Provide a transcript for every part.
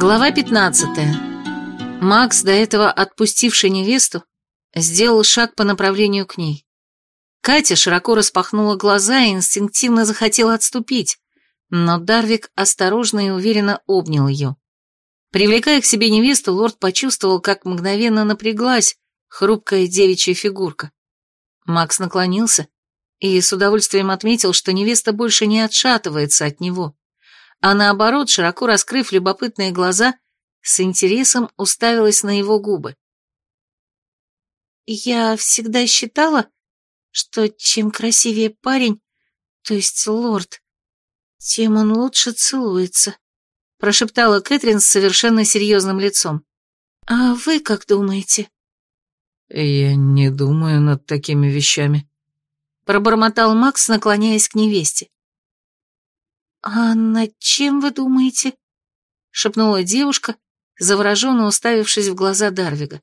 Глава 15. Макс, до этого отпустивший невесту, сделал шаг по направлению к ней. Катя широко распахнула глаза и инстинктивно захотела отступить, но Дарвик осторожно и уверенно обнял ее. Привлекая к себе невесту, лорд почувствовал, как мгновенно напряглась хрупкая девичья фигурка. Макс наклонился и с удовольствием отметил, что невеста больше не отшатывается от него, а наоборот, широко раскрыв любопытные глаза, с интересом уставилась на его губы. «Я всегда считала, что чем красивее парень, то есть лорд, тем он лучше целуется», прошептала Кэтрин с совершенно серьезным лицом. «А вы как думаете?» «Я не думаю над такими вещами», — пробормотал Макс, наклоняясь к невесте. «А над чем вы думаете?» — шепнула девушка, завороженно уставившись в глаза Дарвига.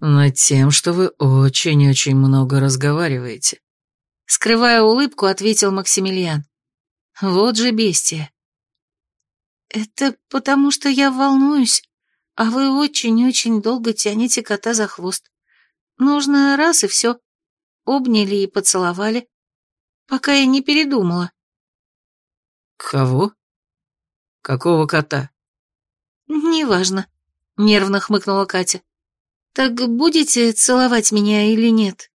«Над тем, что вы очень-очень много разговариваете». Скрывая улыбку, ответил Максимилиан. «Вот же бестия». «Это потому, что я волнуюсь, а вы очень-очень долго тянете кота за хвост. Нужно раз и все. Обняли и поцеловали, пока я не передумала». «Кого? Какого кота?» «Неважно», — нервно хмыкнула Катя. «Так будете целовать меня или нет?»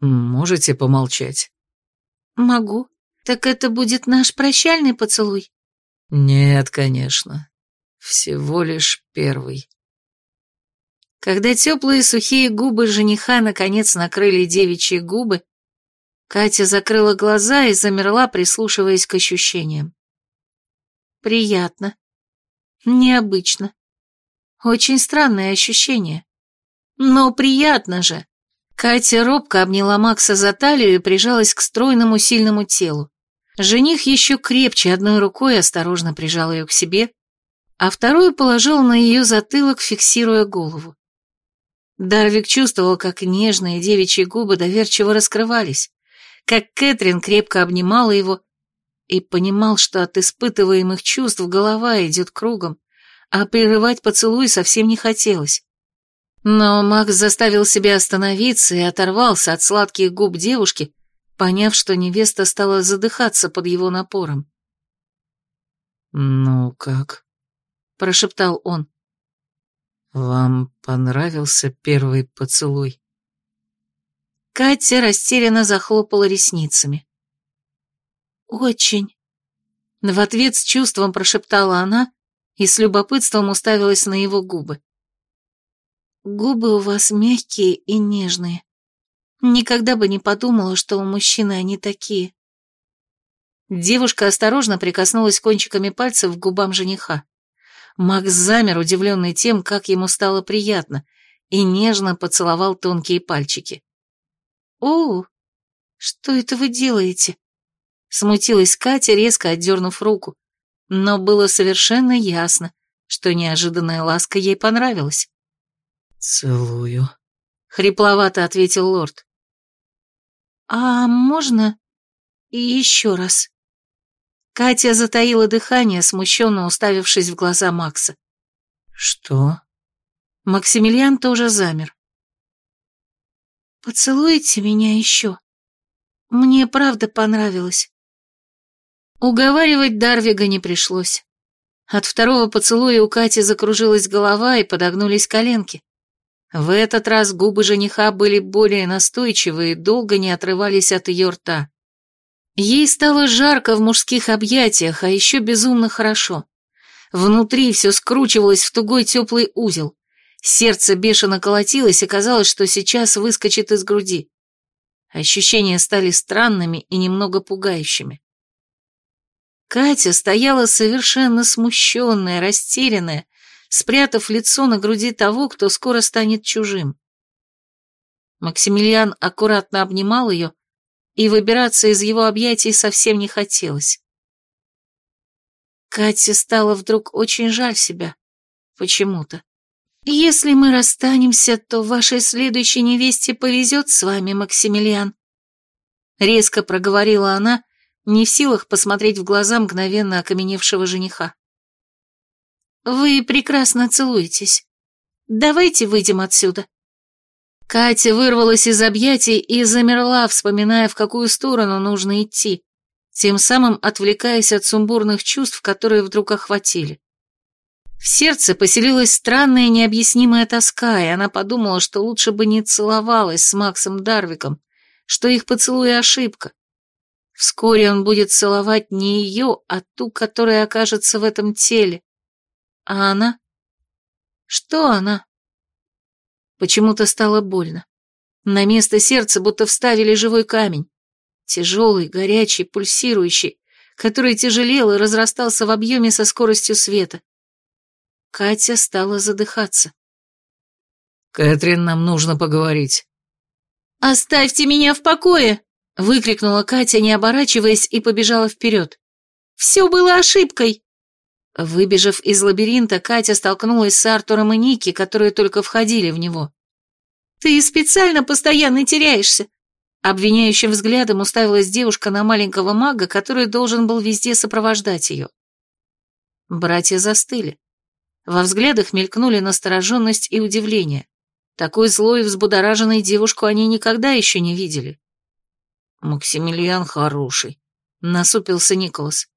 «Можете помолчать?» «Могу. Так это будет наш прощальный поцелуй?» «Нет, конечно. Всего лишь первый». Когда теплые сухие губы жениха наконец накрыли девичьи губы, Катя закрыла глаза и замерла, прислушиваясь к ощущениям. Приятно. Необычно. Очень странное ощущение. Но приятно же. Катя робко обняла Макса за талию и прижалась к стройному сильному телу. Жених еще крепче одной рукой осторожно прижал ее к себе, а вторую положил на ее затылок, фиксируя голову. Дарвик чувствовал, как нежные девичьи губы доверчиво раскрывались, как Кэтрин крепко обнимала его и понимал, что от испытываемых чувств голова идет кругом, а прерывать поцелуй совсем не хотелось. Но Макс заставил себя остановиться и оторвался от сладких губ девушки, поняв, что невеста стала задыхаться под его напором. «Ну как?» — прошептал он. «Вам понравился первый поцелуй?» Катя растерянно захлопала ресницами. «Очень». В ответ с чувством прошептала она и с любопытством уставилась на его губы. «Губы у вас мягкие и нежные. Никогда бы не подумала, что у мужчины они такие». Девушка осторожно прикоснулась кончиками пальцев к губам жениха. Макс замер, удивленный тем, как ему стало приятно, и нежно поцеловал тонкие пальчики. «О, что это вы делаете?» Смутилась Катя, резко отдернув руку, но было совершенно ясно, что неожиданная ласка ей понравилась. «Целую», — хрипловато ответил лорд. «А можно и еще раз?» Катя затаила дыхание, смущенно уставившись в глаза Макса. «Что?» Максимилиан тоже замер. «Поцелуйте меня еще. Мне правда понравилось». Уговаривать Дарвига не пришлось. От второго поцелуя у Кати закружилась голова и подогнулись коленки. В этот раз губы жениха были более настойчивые и долго не отрывались от ее рта. Ей стало жарко в мужских объятиях, а еще безумно хорошо. Внутри все скручивалось в тугой теплый узел. Сердце бешено колотилось, и казалось, что сейчас выскочит из груди. Ощущения стали странными и немного пугающими. Катя стояла совершенно смущенная, растерянная, спрятав лицо на груди того, кто скоро станет чужим. Максимилиан аккуратно обнимал ее, и выбираться из его объятий совсем не хотелось. Кате стало вдруг очень жаль себя. Почему-то. «Если мы расстанемся, то вашей следующей невесте повезет с вами, Максимилиан», — резко проговорила она, не в силах посмотреть в глаза мгновенно окаменевшего жениха. Вы прекрасно целуетесь. Давайте выйдем отсюда». Катя вырвалась из объятий и замерла, вспоминая, в какую сторону нужно идти, тем самым отвлекаясь от сумбурных чувств, которые вдруг охватили. В сердце поселилась странная необъяснимая тоска, и она подумала, что лучше бы не целовалась с Максом Дарвиком, что их поцелуй ошибка. Вскоре он будет целовать не ее, а ту, которая окажется в этом теле. А она? Что она? Почему-то стало больно. На место сердца будто вставили живой камень. Тяжелый, горячий, пульсирующий, который тяжелел и разрастался в объеме со скоростью света. Катя стала задыхаться. «Кэтрин, нам нужно поговорить». «Оставьте меня в покое!» — выкрикнула Катя, не оборачиваясь, и побежала вперед. «Все было ошибкой!» Выбежав из лабиринта, Катя столкнулась с Артуром и Ники, которые только входили в него. «Ты специально постоянно теряешься!» Обвиняющим взглядом уставилась девушка на маленького мага, который должен был везде сопровождать ее. Братья застыли. Во взглядах мелькнули настороженность и удивление. Такой злой и взбудораженной девушку они никогда еще не видели. «Максимилиан хороший», — насупился Николас.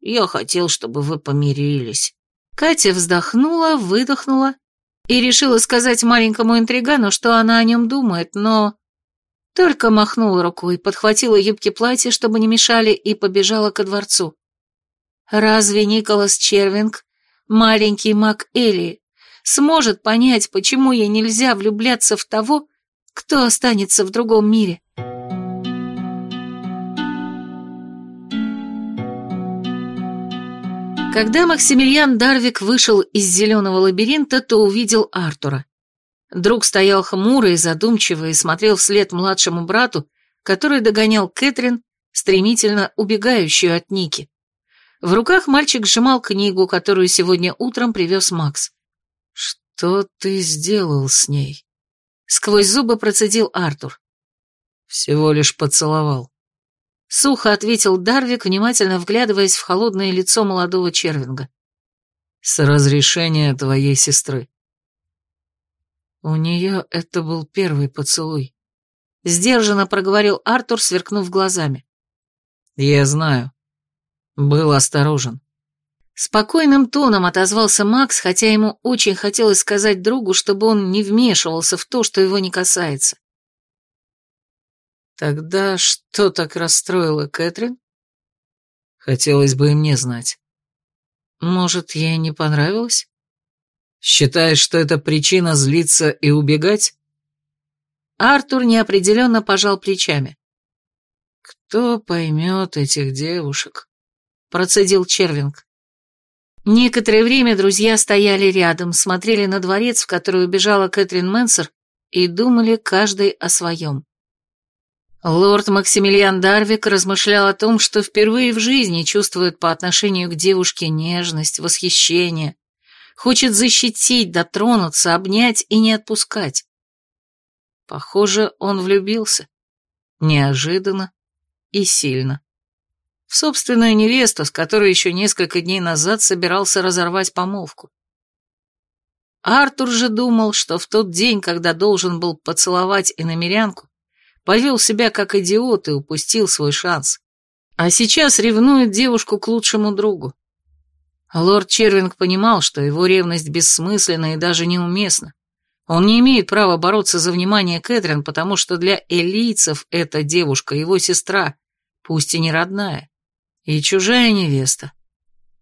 Я хотел, чтобы вы помирились». Катя вздохнула, выдохнула и решила сказать маленькому интригану, что она о нем думает, но... Только махнула рукой, подхватила юбки платья, чтобы не мешали, и побежала ко дворцу. Разве Николас Червинг, маленький маг Элии, сможет понять, почему ей нельзя влюбляться в того, кто останется в другом мире? Когда Максимилиан Дарвик вышел из зеленого лабиринта, то увидел Артура. Друг стоял хмурый, задумчивый и смотрел вслед младшему брату, который догонял Кэтрин, стремительно убегающую от Ники. В руках мальчик сжимал книгу, которую сегодня утром привез Макс. «Что ты сделал с ней?» Сквозь зубы процедил Артур. «Всего лишь поцеловал. Сухо ответил Дарвик, внимательно вглядываясь в холодное лицо молодого червинга. «С разрешения твоей сестры». У нее это был первый поцелуй. Сдержанно проговорил Артур, сверкнув глазами. «Я знаю. Был осторожен». Спокойным тоном отозвался Макс, хотя ему очень хотелось сказать другу, чтобы он не вмешивался в то, что его не касается. Тогда что так расстроило Кэтрин? Хотелось бы и мне знать. Может, ей не понравилось? Считаешь, что это причина злиться и убегать? Артур неопределенно пожал плечами. Кто поймет этих девушек? Процедил Червинг. Некоторое время друзья стояли рядом, смотрели на дворец, в который убежала Кэтрин Мэнсер, и думали каждый о своем. Лорд Максимилиан Дарвик размышлял о том, что впервые в жизни чувствует по отношению к девушке нежность, восхищение, хочет защитить, дотронуться, обнять и не отпускать. Похоже, он влюбился. Неожиданно и сильно. В собственную невесту, с которой еще несколько дней назад собирался разорвать помолвку. Артур же думал, что в тот день, когда должен был поцеловать иномерянку, повел себя как идиот и упустил свой шанс. А сейчас ревнует девушку к лучшему другу. Лорд Червинг понимал, что его ревность бессмысленна и даже неуместна. Он не имеет права бороться за внимание Кэтрин, потому что для элийцев эта девушка его сестра, пусть и не родная, и чужая невеста.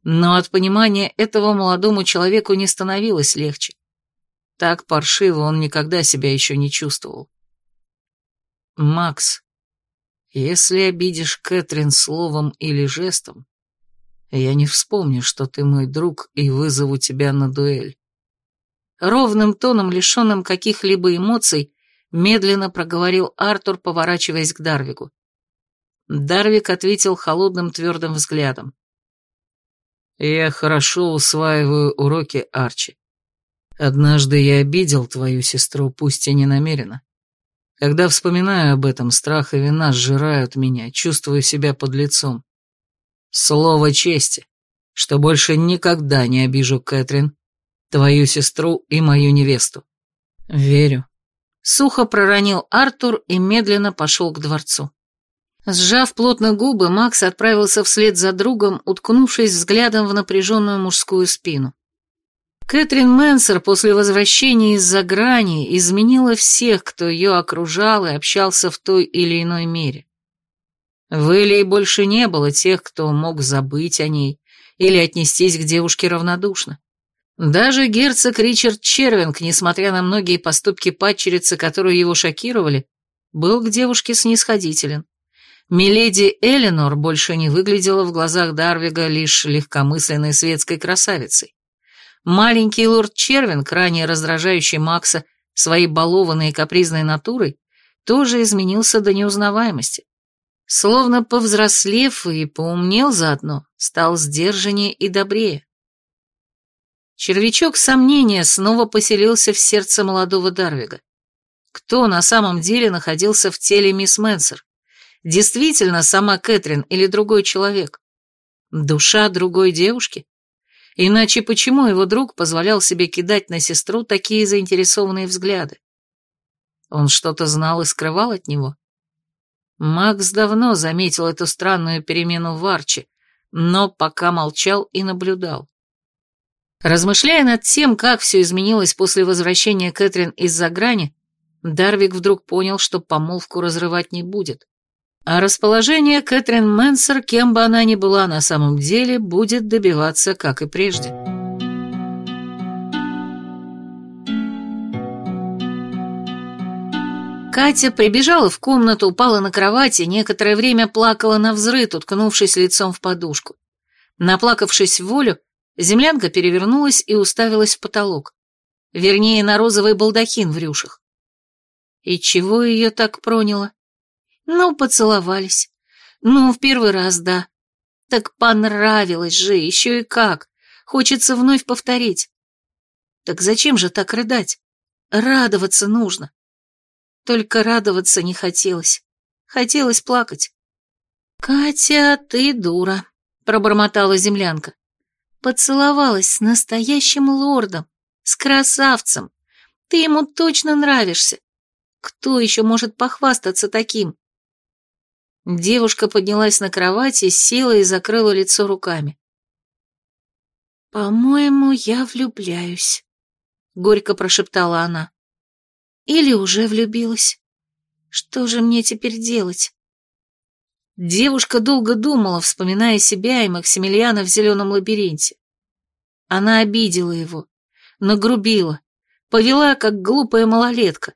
Но от понимания этого молодому человеку не становилось легче. Так паршиво он никогда себя еще не чувствовал. «Макс, если обидишь Кэтрин словом или жестом, я не вспомню, что ты мой друг, и вызову тебя на дуэль». Ровным тоном, лишенным каких-либо эмоций, медленно проговорил Артур, поворачиваясь к Дарвику. Дарвик ответил холодным твердым взглядом. «Я хорошо усваиваю уроки, Арчи. Однажды я обидел твою сестру, пусть и не намеренно. Когда вспоминаю об этом, страх и вина сжирают меня, чувствую себя под лицом. Слово чести, что больше никогда не обижу Кэтрин Твою сестру и мою невесту. Верю. Сухо проронил Артур и медленно пошел к дворцу. Сжав плотно губы, Макс отправился вслед за другом, уткнувшись взглядом в напряженную мужскую спину. Кэтрин Мэнсер после возвращения из-за грани изменила всех, кто ее окружал и общался в той или иной мере. В Элии больше не было тех, кто мог забыть о ней или отнестись к девушке равнодушно. Даже герцог Ричард Червинг, несмотря на многие поступки падчерицы, которые его шокировали, был к девушке снисходителен. Миледи Эленор больше не выглядела в глазах Дарвига лишь легкомысленной светской красавицей. Маленький лорд Червинг, ранее раздражающий Макса своей балованной и капризной натурой, тоже изменился до неузнаваемости. Словно повзрослев и поумнел заодно, стал сдержаннее и добрее. Червячок сомнения снова поселился в сердце молодого Дарвига. Кто на самом деле находился в теле мисс Мэнсер? Действительно, сама Кэтрин или другой человек? Душа другой девушки? Иначе почему его друг позволял себе кидать на сестру такие заинтересованные взгляды? Он что-то знал и скрывал от него? Макс давно заметил эту странную перемену в Арчи, но пока молчал и наблюдал. Размышляя над тем, как все изменилось после возвращения Кэтрин из-за грани, Дарвик вдруг понял, что помолвку разрывать не будет. А расположение Кэтрин Мэнсер, кем бы она ни была на самом деле, будет добиваться, как и прежде. Катя прибежала в комнату, упала на кровать и некоторое время плакала на взрыд, уткнувшись лицом в подушку. Наплакавшись в волю, землянка перевернулась и уставилась в потолок. Вернее, на розовый балдахин в рюшах. И чего ее так проняло? Ну, поцеловались. Ну, в первый раз, да. Так понравилось же, еще и как. Хочется вновь повторить. Так зачем же так рыдать? Радоваться нужно. Только радоваться не хотелось. Хотелось плакать. «Катя, ты дура», — пробормотала землянка. «Поцеловалась с настоящим лордом, с красавцем. Ты ему точно нравишься. Кто еще может похвастаться таким?» Девушка поднялась на кровати, села и закрыла лицо руками. «По-моему, я влюбляюсь», — горько прошептала она. «Или уже влюбилась. Что же мне теперь делать?» Девушка долго думала, вспоминая себя и Максимилиана в зеленом лабиринте. Она обидела его, нагрубила, повела, как глупая малолетка.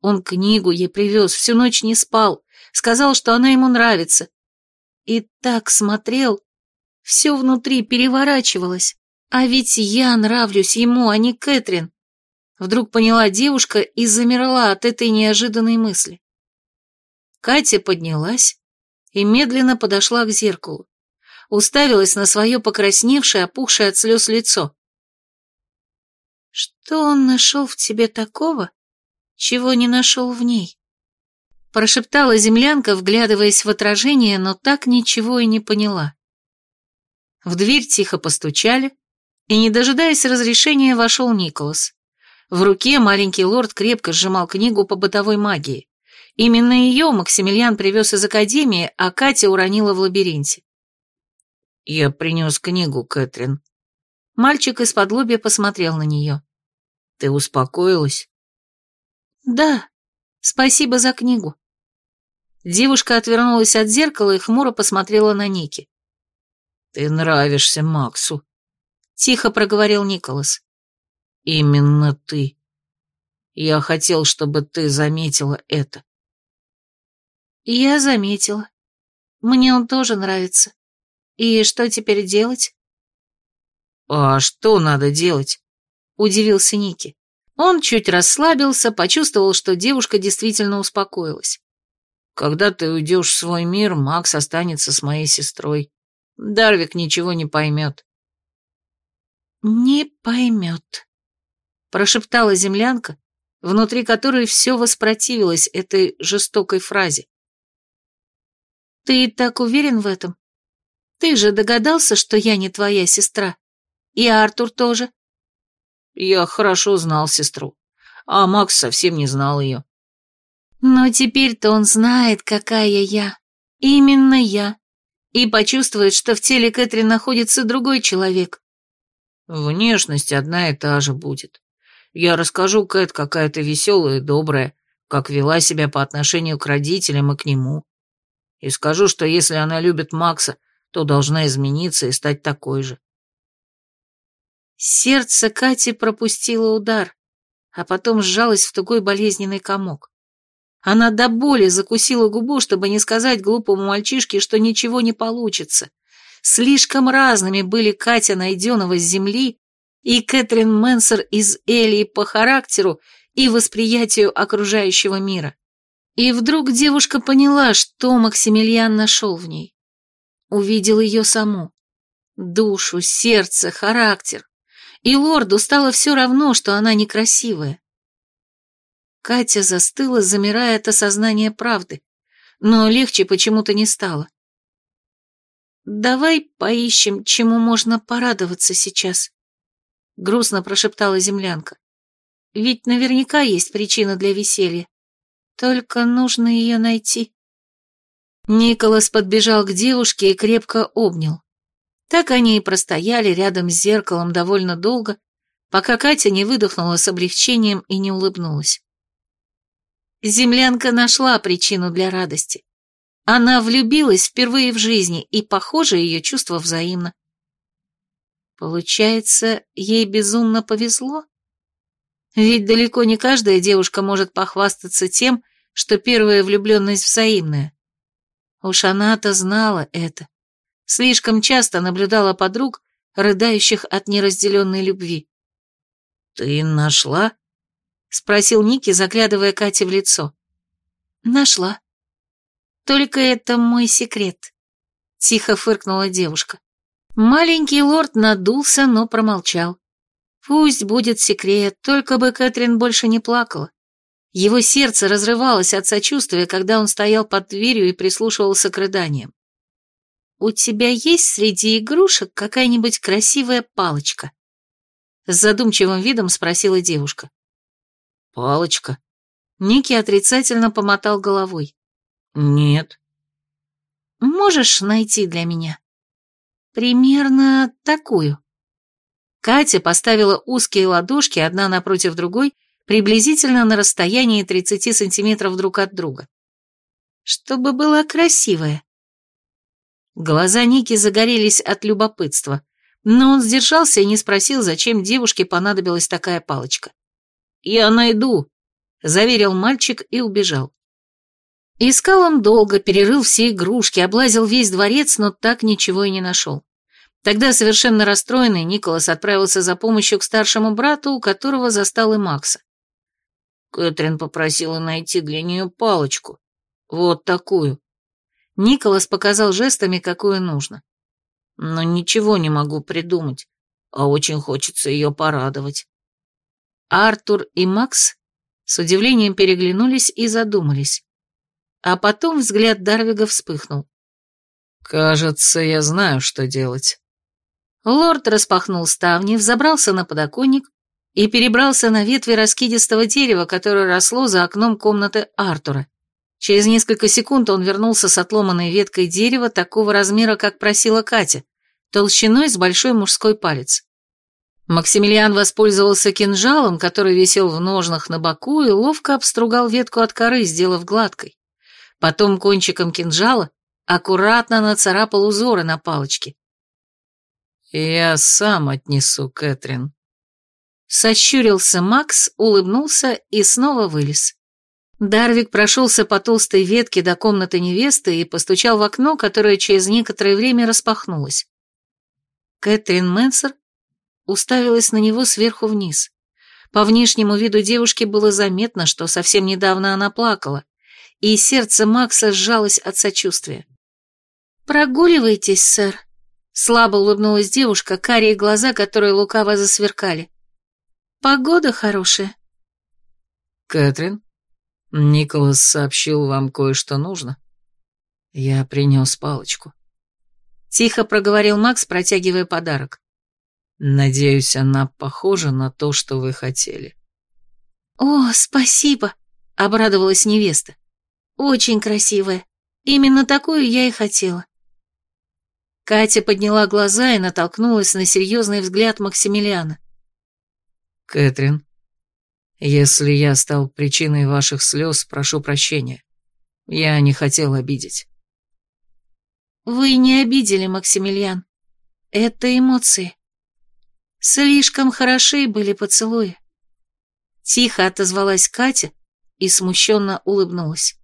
Он книгу ей привез, всю ночь не спал, сказал, что она ему нравится. И так смотрел, все внутри переворачивалось. А ведь я нравлюсь ему, а не Кэтрин. Вдруг поняла девушка и замерла от этой неожиданной мысли. Катя поднялась и медленно подошла к зеркалу. Уставилась на свое покрасневшее, опухшее от слез лицо. «Что он нашел в тебе такого, чего не нашел в ней?» Прошептала землянка, вглядываясь в отражение, но так ничего и не поняла. В дверь тихо постучали, и, не дожидаясь разрешения, вошел Николас. В руке маленький лорд крепко сжимал книгу по бытовой магии. Именно ее Максимилиан привез из академии, а Катя уронила в лабиринте. «Я принес книгу, Кэтрин». Мальчик из-под посмотрел на нее. «Ты успокоилась?» «Да, спасибо за книгу». Девушка отвернулась от зеркала и хмуро посмотрела на Ники. «Ты нравишься Максу», — тихо проговорил Николас. «Именно ты. Я хотел, чтобы ты заметила это». «Я заметила. Мне он тоже нравится. И что теперь делать?» «А что надо делать?» — удивился Ники. Он чуть расслабился, почувствовал, что девушка действительно успокоилась. Когда ты уйдешь в свой мир, Макс останется с моей сестрой. Дарвик ничего не поймет. «Не поймет», — прошептала землянка, внутри которой все воспротивилось этой жестокой фразе. «Ты так уверен в этом? Ты же догадался, что я не твоя сестра. И Артур тоже». Я хорошо знал сестру, а Макс совсем не знал ее. Но теперь-то он знает, какая я. Именно я. И почувствует, что в теле Кэтрин находится другой человек. Внешность одна и та же будет. Я расскажу Кэт, какая ты веселая и добрая, как вела себя по отношению к родителям и к нему. И скажу, что если она любит Макса, то должна измениться и стать такой же. Сердце Кати пропустило удар, а потом сжалось в тугой болезненный комок. Она до боли закусила губу, чтобы не сказать глупому мальчишке, что ничего не получится. Слишком разными были Катя Найденова с земли и Кэтрин Менсер из Элии по характеру и восприятию окружающего мира. И вдруг девушка поняла, что Максимилиан нашел в ней. Увидел ее саму. Душу, сердце, характер. И лорду стало все равно, что она некрасивая. Катя застыла, замирая от осознания правды, но легче почему-то не стало. «Давай поищем, чему можно порадоваться сейчас», — грустно прошептала землянка. «Ведь наверняка есть причина для веселья. Только нужно ее найти». Николас подбежал к девушке и крепко обнял. Так они и простояли рядом с зеркалом довольно долго, пока Катя не выдохнула с облегчением и не улыбнулась. Землянка нашла причину для радости. Она влюбилась впервые в жизни, и, похоже, ее чувство взаимно. Получается, ей безумно повезло? Ведь далеко не каждая девушка может похвастаться тем, что первая влюбленность взаимная. Уж она-то знала это. Слишком часто наблюдала подруг, рыдающих от неразделенной любви. «Ты нашла?» Спросил Ники, заглядывая Кате в лицо. Нашла. Только это мой секрет. Тихо фыркнула девушка. Маленький лорд надулся, но промолчал. Пусть будет секрет, только бы Кэтрин больше не плакала. Его сердце разрывалось от сочувствия, когда он стоял под дверью и прислушивался к рыданиям. «У тебя есть среди игрушек какая-нибудь красивая палочка?» С задумчивым видом спросила девушка. «Палочка?» Ники отрицательно помотал головой. «Нет». «Можешь найти для меня?» «Примерно такую». Катя поставила узкие ладошки одна напротив другой, приблизительно на расстоянии 30 сантиметров друг от друга. «Чтобы была красивая». Глаза Ники загорелись от любопытства, но он сдержался и не спросил, зачем девушке понадобилась такая палочка. «Я найду», — заверил мальчик и убежал. Искал он долго, перерыл все игрушки, облазил весь дворец, но так ничего и не нашел. Тогда, совершенно расстроенный, Николас отправился за помощью к старшему брату, у которого застал и Макса. Кэтрин попросила найти для нее палочку. Вот такую. Николас показал жестами, какую нужно. Но ничего не могу придумать, а очень хочется ее порадовать. Артур и Макс с удивлением переглянулись и задумались. А потом взгляд Дарвига вспыхнул. «Кажется, я знаю, что делать». Лорд распахнул ставни, взобрался на подоконник и перебрался на ветви раскидистого дерева, которое росло за окном комнаты Артура. Через несколько секунд он вернулся с отломанной веткой дерева такого размера, как просила Катя, толщиной с большой мужской палец. Максимилиан воспользовался кинжалом, который висел в ножнах на боку, и ловко обстругал ветку от коры, сделав гладкой. Потом кончиком кинжала аккуратно нацарапал узоры на палочке. «Я сам отнесу, Кэтрин». Сощурился Макс, улыбнулся и снова вылез. Дарвик прошелся по толстой ветке до комнаты невесты и постучал в окно, которое через некоторое время распахнулось. Кэтрин Мэнсер уставилась на него сверху вниз. По внешнему виду девушки было заметно, что совсем недавно она плакала, и сердце Макса сжалось от сочувствия. «Прогуливайтесь, сэр», — слабо улыбнулась девушка, карие глаза, которые лукаво засверкали. «Погода хорошая». «Кэтрин, Николас сообщил вам кое-что нужно. Я принес палочку». Тихо проговорил Макс, протягивая подарок. Надеюсь, она похожа на то, что вы хотели. «О, спасибо!» — обрадовалась невеста. «Очень красивая. Именно такую я и хотела». Катя подняла глаза и натолкнулась на серьезный взгляд Максимилиана. «Кэтрин, если я стал причиной ваших слез, прошу прощения. Я не хотел обидеть». «Вы не обидели, Максимилиан. Это эмоции. Слишком хороши были поцелуи». Тихо отозвалась Катя и смущенно улыбнулась.